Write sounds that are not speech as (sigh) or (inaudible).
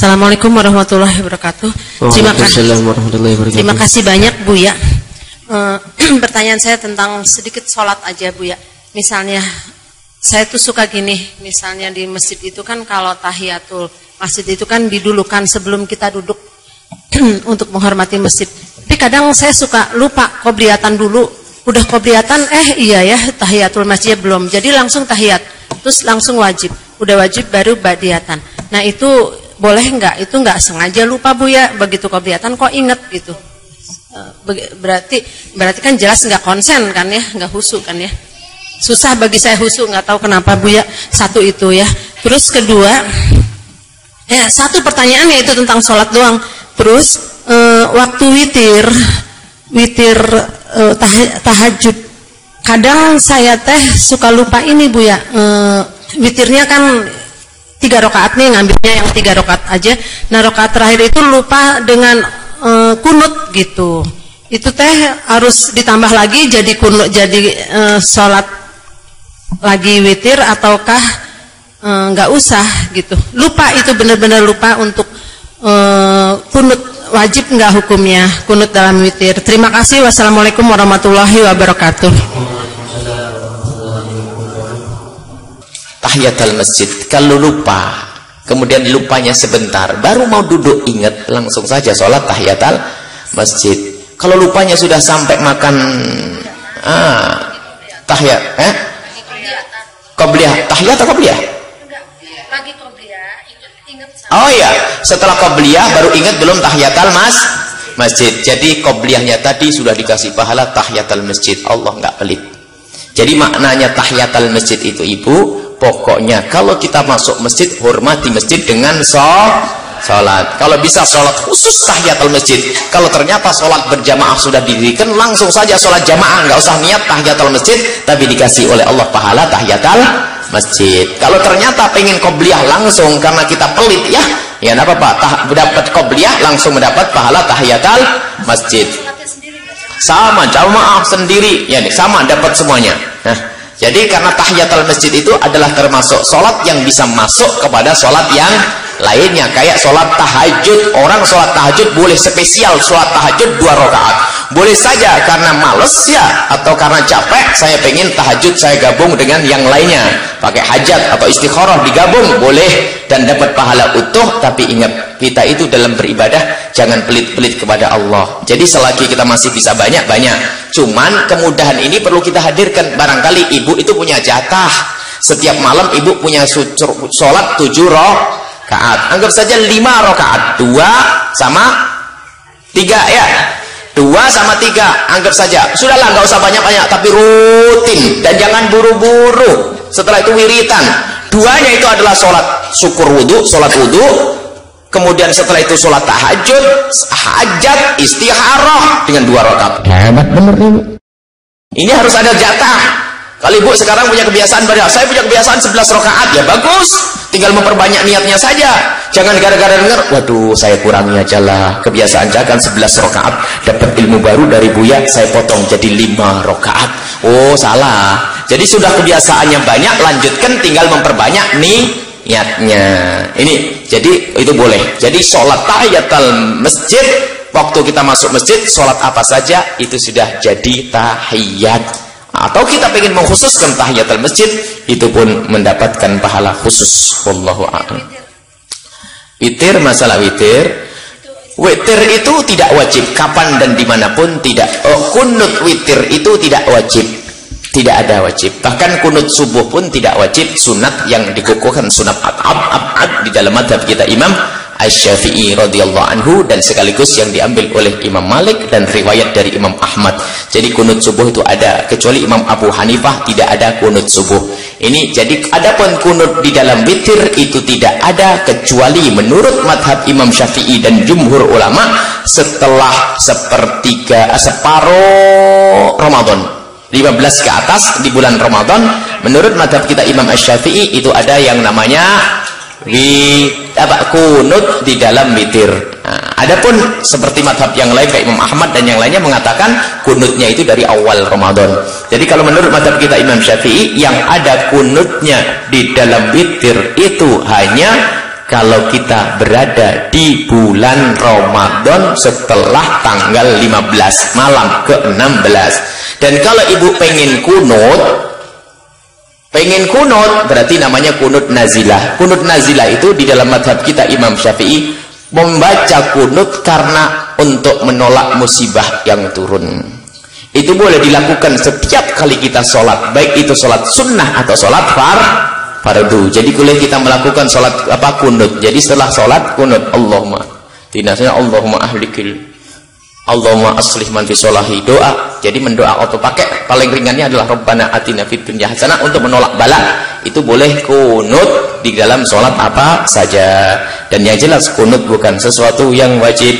Assalamualaikum warahmatullahi wabarakatuh. Terima kasih. Waalaikumsalam warahmatullahi wabarakatuh. Terima kasih banyak Bu ya. Eh, (clears throat) pertanyaan saya tentang sedikit sholat aja Bu ya. Misalnya saya tuh suka gini, misalnya di masjid itu kan kalau tahiyatul masjid itu kan didulukan sebelum kita duduk (clears throat) untuk menghormati masjid. Tapi kadang saya suka lupa kobliatan dulu. Udah kobliatan, eh iya ya tahiyatul masjid belum. Jadi langsung tahiyat, terus langsung wajib. Udah wajib baru badiatan. Nah itu boleh nggak? Itu nggak sengaja lupa bu ya. Begitu kobliatan kok inget gitu. Eh, Berarti berarti kan jelas nggak konsen kan ya, nggak husu kan ya. Susah bagi saya husu nggak tahu kenapa bu ya. Satu itu ya. Terus kedua, Ya, satu pertanyaan yaitu tentang sholat doang. Terus eh, waktu witir, witir eh, tah- tahajud. Kadang saya teh suka lupa ini bu ya. eh, witirnya kan tiga rakaat nih ngambilnya yang tiga rakaat aja. Nah rakaat terakhir itu lupa dengan eh, kunut gitu. Itu teh harus ditambah lagi jadi kunut jadi eh, sholat lagi witir ataukah eh, nggak usah gitu. Lupa itu benar-benar lupa untuk eh, kunut. Wajib nggak hukumnya kunut dalam witir. Terima kasih. Wassalamualaikum warahmatullahi wabarakatuh tahiyatul masjid. Kalau lupa kemudian lupanya sebentar baru mau duduk ingat langsung saja sholat tahiyatul masjid. Kalau lupanya sudah sampai makan ah, tahiyat eh? Qobliyah. Tahiyat atau qobliyah? Oh iya setelah qobliyah baru ingat belum tahiyatul mas masjid. Jadi qobliyahnya tadi sudah dikasih pahala tahiyatul masjid. Allah nggak pelit. Jadi maknanya tahiyatul masjid itu ibu pokoknya kalau kita masuk masjid hormati masjid dengan sholat sholat. Kalau bisa sholat khusus tahiyatul masjid. Kalau ternyata sholat berjamaah sudah didirikan langsung saja sholat jamaah. Nggak usah niat tahiyatul masjid tapi dikasih oleh Allah pahala tahiyatul masjid. Kalau ternyata pengen qobliyah langsung karena kita pelit ya ya apa apa Tah, dapat qobliyah langsung mendapat pahala tahiyatul masjid. Sama jamaah sendiri. Ya sama dapat semuanya. Nah jadi karena tahiyatul masjid itu adalah termasuk sholat yang bisa masuk kepada sholat yang lainnya kayak sholat tahajud. Orang sholat tahajud boleh spesial sholat tahajud dua rakaat. Boleh saja karena males ya atau karena capek saya pengen tahajud saya gabung dengan yang lainnya. Pakai hajat atau istikharah digabung boleh. Dan dapat pahala utuh tapi ingat kita itu dalam beribadah jangan pelit-pelit kepada Allah. Jadi selagi kita masih bisa banyak-banyak cuman kemudahan ini perlu kita hadirkan. Barangkali ibu itu punya jatah. Setiap malam ibu punya sholat tujuh rakaat. Anggap saja lima rakaat. Dua sama tiga ya. Dua sama tiga anggap saja. Sudahlah nggak usah banyak-banyak tapi rutin. Dan jangan buru-buru. Setelah itu wiritan. Duanya itu adalah sholat syukur wudhu sholat wudhu kemudian setelah itu sholat tahajud hajat istiharah dengan dua rakaat. Hebat bener nih ini harus ada jatah. Kalau ibu sekarang punya kebiasaan banyak. Saya punya kebiasaan 11 rakaat. Ya bagus tinggal memperbanyak niatnya saja. Jangan gara-gara dengar waduh saya kurangi aja lah. Kebiasaan jangan 11 rakaat dapat ilmu baru dari Buya saya potong jadi 5 rakaat. Oh salah. Jadi sudah kebiasaannya banyak lanjutkan tinggal memperbanyak nih niatnya. Ini jadi itu boleh. Jadi sholat tahiyatul masjid waktu kita masuk masjid sholat apa saja itu sudah jadi tahiyat atau kita ingin mengkhususkan tahiyatul masjid itu pun mendapatkan pahala khusus. Wallahu a'lam. Witir masalah witir. Witir itu tidak wajib. Kapan dan di mana pun tidak. Oh, kunut witir itu tidak wajib. Tidak ada wajib. Bahkan kunut subuh pun tidak wajib. Sunat yang dikukuhkan sunat abad abad di dalam madhab kita imam Asy-Syafi'i radhiyallahu anhu dan sekaligus yang diambil oleh Imam Malik dan riwayat dari Imam Ahmad. Jadi kunut subuh itu ada kecuali Imam Abu Hanifah tidak ada kunut subuh. Ini jadi adapun kunut di dalam witir itu tidak ada kecuali menurut madhab Imam Syafi'i dan jumhur ulama setelah sepertiga separuh Ramadan. 15 ke atas di bulan Ramadan menurut madhab kita Imam Asy-Syafi'i itu ada yang namanya di apa kunut di dalam witir. Nah, adapun seperti madhab yang lain kayak Imam Ahmad dan yang lainnya mengatakan kunutnya itu dari awal Ramadan. Jadi kalau menurut madhab kita Imam Syafi'i yang ada kunutnya di dalam witir itu hanya kalau kita berada di bulan Ramadan setelah tanggal 15 malam ke-16 dan kalau ibu pengen kunut pengen kunut berarti namanya kunut nazilah kunut nazilah itu di dalam madhab kita Imam Syafi'i membaca kunut karena untuk menolak musibah yang turun itu boleh dilakukan setiap kali kita sholat baik itu sholat sunnah atau sholat far fardu. Jadi boleh kita melakukan salat apa kunut. Jadi setelah salat kunut Allahumma tinasnya Allahumma ahlikil Allahumma aslih man fi solahi doa. Jadi mendoa auto pakai. Paling ringannya adalah Rabbana atina fid dunya hasanah. Untuk menolak bala itu boleh kunut di dalam sholat apa saja. Dan yang jelas kunut bukan sesuatu yang wajib